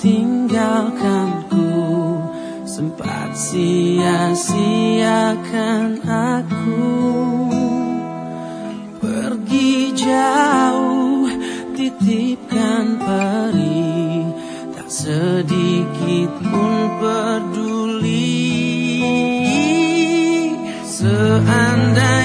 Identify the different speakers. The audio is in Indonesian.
Speaker 1: tinggalkanku. Sempat sia-siakan aku. Pergi jauh titipkan peri. Tak sedikit pun peduli. Seandainya